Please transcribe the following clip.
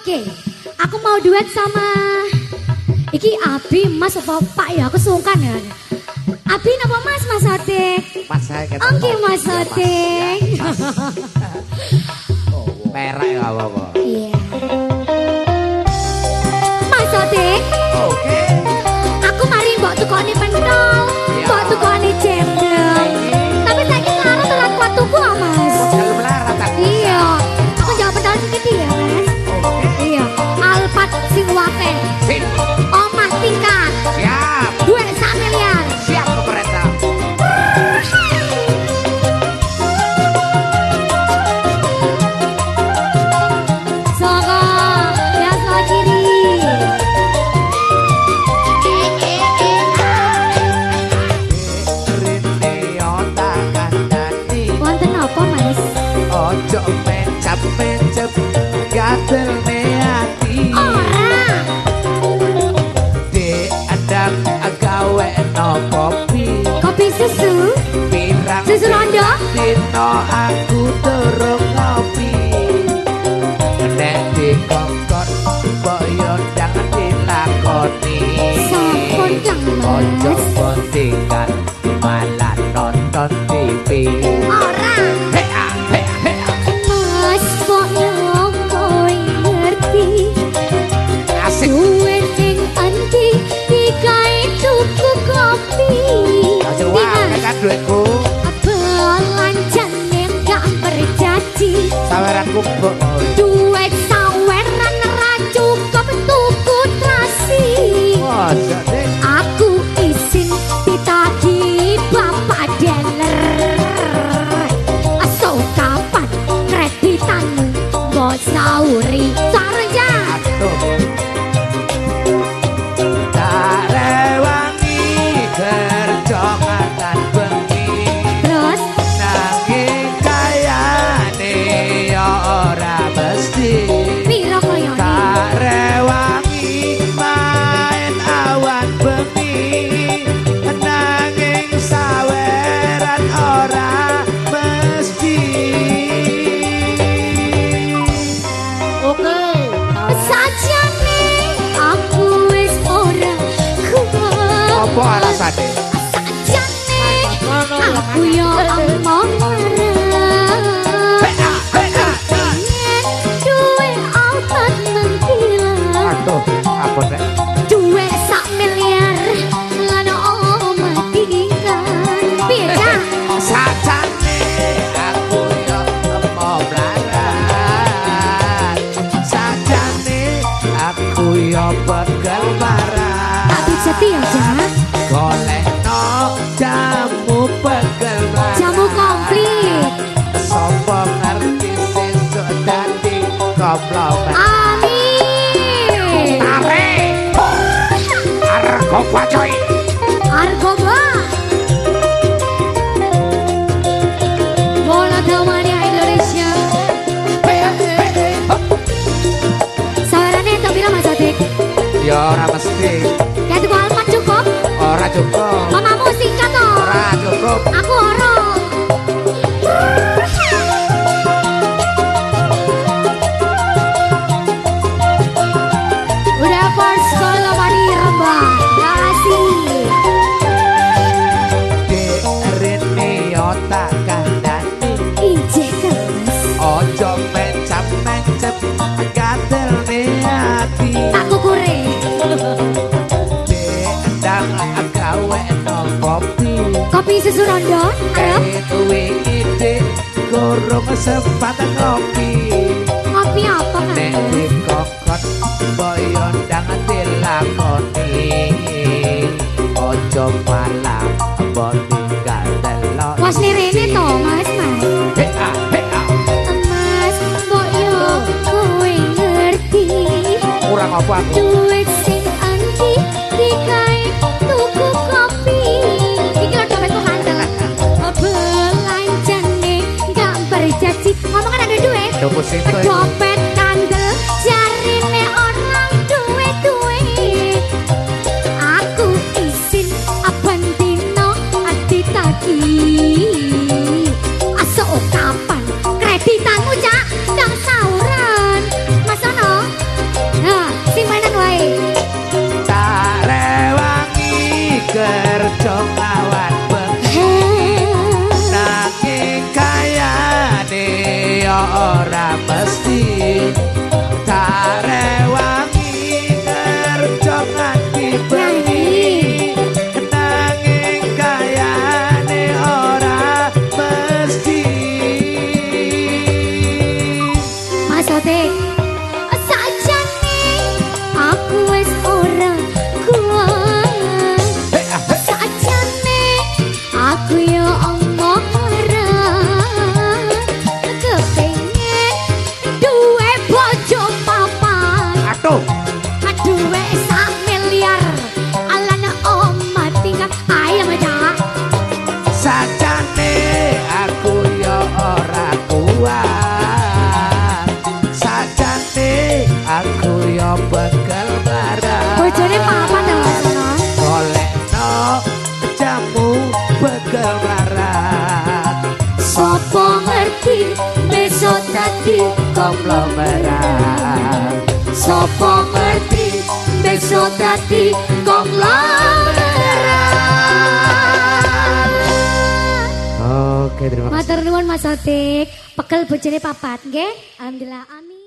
Oke, aku mau duet sama Iki Abi, Mas apa Pak ya? Aku sungkan ya. Abi napa Mas Mas Odik? Mas saya. Oke Mas Odik. Perak ya apa-apa. Iya. Mas Odik, Oke. aku mari mbok tukoni pentol, Iya. mbok tukoni dino aku turun ngopi. Nek dikongkon boyo jangan dilakoni. Sampun kang Ojo Mas. pentingan malah nonton TV. Ora. Hea, hea, hea. Mas kok nyong kowe ngerti. Asik. Duit ning endi dikae tuku kopi. Ojo wae kan duitku. Mbok. Duit saweran ra cukup tuku trasi Ojo yo pegel marah Tapi setia Kak Golek no jamu pegel marah Jamu komplit. Sopo ngerti sesuk dadi komplomen Amin. Tarik Argo pacoy Argo Aku orang Susu rondo Arep Itu ide gorong sempat ngopi Kopi apa Nek kan? dikokot boyo ndang dilakoni Ojo malah mbok tinggal delok Was nirene toh mas mas. Hea hea Mas mbok yo kowe ngerti. Kurang apa aku? Duit sing anti dikae Dopet kandel jarine orang duwe-duwe. Aku isin aban dino adi tadi. Aso kapan kreditanmu cak? Kang sauran. Mas Ono, nah, simpanan wae Tak rewangi kerjong সাথে komplo Sopo ngerti besok Oke terima kasih. Matur nuwun Mas Otik, pekel bojone papat nggih. Alhamdulillah amin.